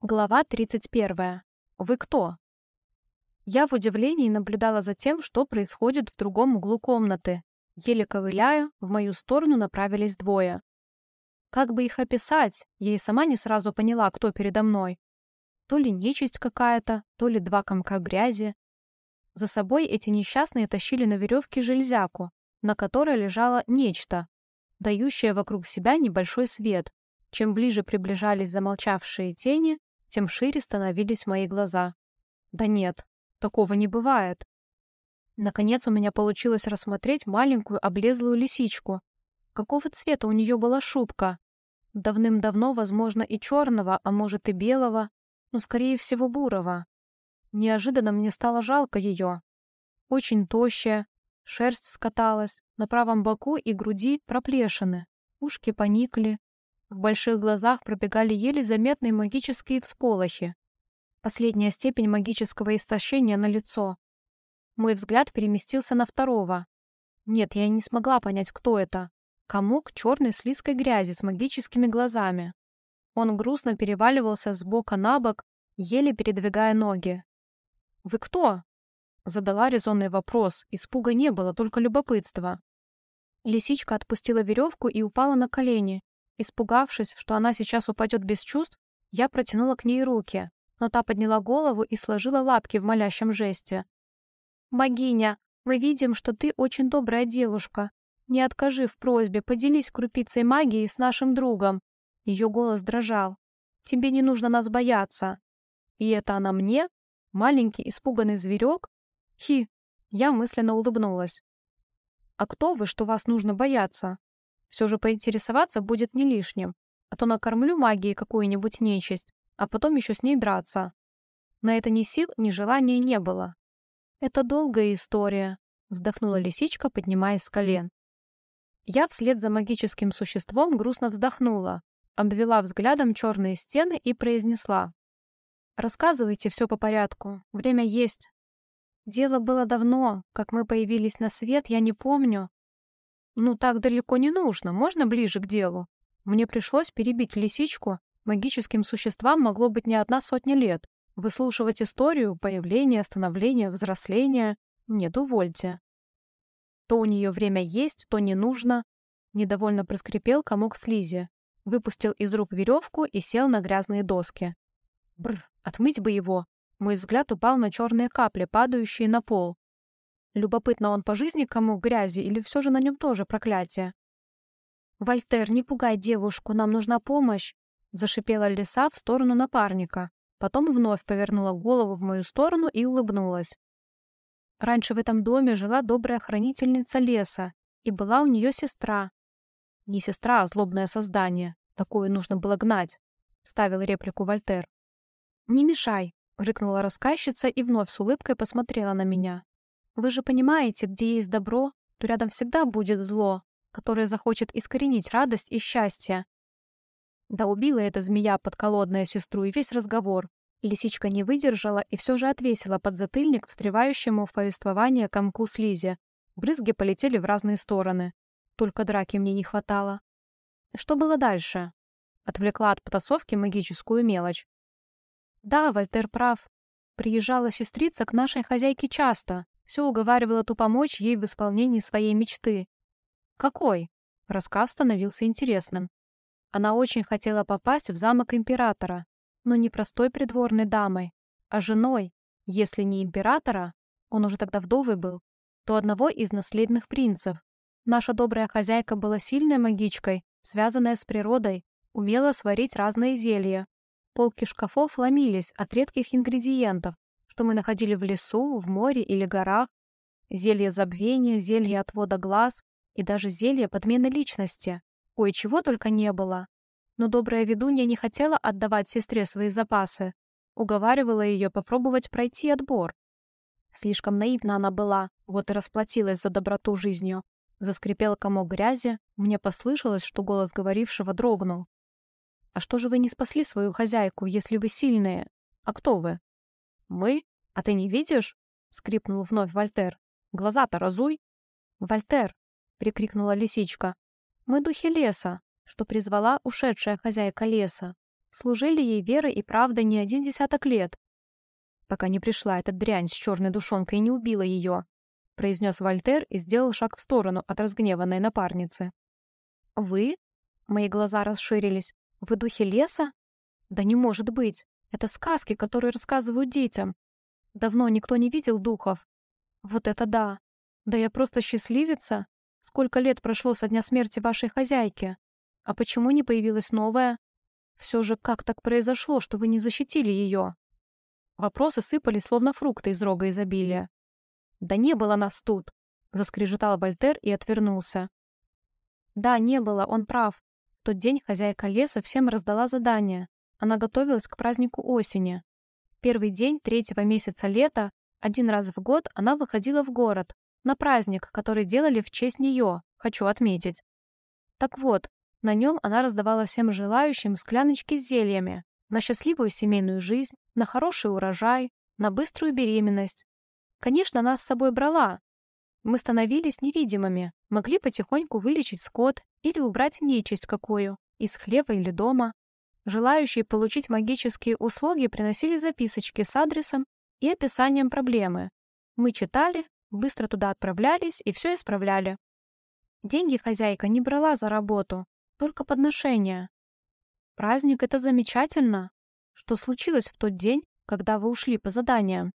Глава 31. Вы кто? Я в удивлении наблюдала за тем, что происходит в другом углу комнаты. Еле ковыляя, в мою сторону направились двое. Как бы их описать, я и сама не сразу поняла, кто передо мной. То ли нечисть какая-то, то ли два комка грязи. За собой эти несчастные тащили на веревке железяку, на которой лежало нечто, дающее вокруг себя небольшой свет. Чем ближе приближались замолчавшие тени, тем шире становились мои глаза. Да нет, такого не бывает. Наконец у меня получилось рассмотреть маленькую облезлую лисичку. Какого цвета у нее была шубка? Давным-давно, возможно, и черного, а может и белого, но, скорее всего, бурого. Неожиданно мне стало жалко ее. Очень тощая, шерсть скаталась, на правом боку и груди проплешины, ушки поникли, в больших глазах пробегали еле заметные магические всполохи. Последняя степень магического истощения на лицо. Мой взгляд переместился на второго. Нет, я не смогла понять, кто это. Комок черной слизкой грязи с магическими глазами. Он грустно переваливался с бока на бок, еле передвигая ноги. «Вы кто?» Задала резонный вопрос. Испуга не было, только любопытство. Лисичка отпустила веревку и упала на колени, Испугавшись, что она сейчас упадет без чувств, я протянула к ней руки, но та подняла голову и сложила лапки в молящем жесте. «Богиня, мы видим, что ты очень добрая девушка. Не откажи в просьбе, поделись крупицей магии с нашим другом». Ее голос дрожал. «Тебе не нужно нас бояться». «И это она мне? Маленький испуганный зверек? Хи!» Я мысленно улыбнулась. «А кто вы, что вас нужно бояться?» Все же поинтересоваться будет не лишним, а то накормлю магией какую-нибудь нечисть, а потом еще с ней драться. На это ни сил, ни желания не было. «Это долгая история», — вздохнула лисичка, поднимаясь с колен. Я вслед за магическим существом грустно вздохнула, обвела взглядом черные стены и произнесла. «Рассказывайте все по порядку, время есть». Дело было давно, как мы появились на свет, я не помню, «Ну, так далеко не нужно, можно ближе к делу?» Мне пришлось перебить лисичку. Магическим существам могло быть не одна сотня лет. Выслушивать историю, появление, становление, взросление. Нет, увольте. То у нее время есть, то не нужно. Недовольно проскрипел комок слизи. Выпустил из рук веревку и сел на грязные доски. Бр, отмыть бы его. Мой взгляд упал на черные капли, падающие на пол. Любопытно, он по жизни кому грязи или все же на нем тоже проклятие? «Вольтер, не пугай девушку, нам нужна помощь!» Зашипела лиса в сторону напарника. Потом вновь повернула голову в мою сторону и улыбнулась. Раньше в этом доме жила добрая хранительница леса, и была у нее сестра. Не сестра, а злобное создание. Такое нужно было гнать, — ставил реплику Вольтер. «Не мешай», — рыкнула рассказчица и вновь с улыбкой посмотрела на меня. Вы же понимаете, где есть добро, то рядом всегда будет зло, которое захочет искоренить радость и счастье. Да убила эта змея подколодная сестру и весь разговор. Лисичка не выдержала и все же отвесила подзатыльник встревающему в повествование комку слизи. Брызги полетели в разные стороны. Только драки мне не хватало. Что было дальше? Отвлекла от потасовки магическую мелочь. Да, Вольтер прав. Приезжала сестрица к нашей хозяйке часто, все уговаривала ту помочь ей в исполнении своей мечты. Какой? Рассказ становился интересным. Она очень хотела попасть в замок императора, но не простой придворной дамой, а женой, если не императора, он уже тогда вдовый был, то одного из наследных принцев. Наша добрая хозяйка была сильной магичкой, связанная с природой, умела сварить разные зелья. Полки шкафов ломились от редких ингредиентов, что мы находили в лесу, в море или горах, зелье забвения, зелье отвода глаз и даже зелье подмены личности. Ой, чего только не было. Но добрая ведунья не хотела отдавать сестре свои запасы, уговаривала ее попробовать пройти отбор. Слишком наивна она была, вот и расплатилась за доброту жизнью. Заскрипел комок грязи, мне послышалось, что голос говорившего дрогнул. «А что же вы не спасли свою хозяйку, если вы сильные? А кто вы?» «Мы? А ты не видишь?» — скрипнул вновь Вольтер. «Глаза-то разуй!» «Вольтер!» — прикрикнула лисичка. «Мы духи леса, что призвала ушедшая хозяйка леса. служили ей верой и правдой не один десяток лет, пока не пришла эта дрянь с черной душонкой и не убила ее, произнес Вольтер и сделал шаг в сторону от разгневанной напарницы. «Вы?» Мои глаза расширились. «Вы духи леса?» «Да не может быть! Это сказки, которые рассказывают детям. Давно никто не видел духов. Вот это да! Да я просто счастливица! Сколько лет прошло со дня смерти вашей хозяйки? А почему не появилась новая? Все же как так произошло, что вы не защитили ее?» Вопросы сыпали, словно фрукты из рога изобилия. «Да не было нас тут!» — заскрежетал Вольтер и отвернулся. «Да, не было, он прав. В тот день хозяйка леса всем раздала задание. Она готовилась к празднику осени. Первый день третьего месяца лета, один раз в год, она выходила в город, на праздник, который делали в честь нее, хочу отметить. Так вот, на нем она раздавала всем желающим скляночки с зельями, на счастливую семейную жизнь, на хороший урожай, на быструю беременность. Конечно, нас с собой брала. Мы становились невидимыми, могли потихоньку вылечить скот или убрать нечисть какую, из хлева или дома. Желающие получить магические услуги приносили записочки с адресом и описанием проблемы. Мы читали, быстро туда отправлялись и все исправляли. Деньги хозяйка не брала за работу, только подношения. Праздник — это замечательно. Что случилось в тот день, когда вы ушли по заданиям?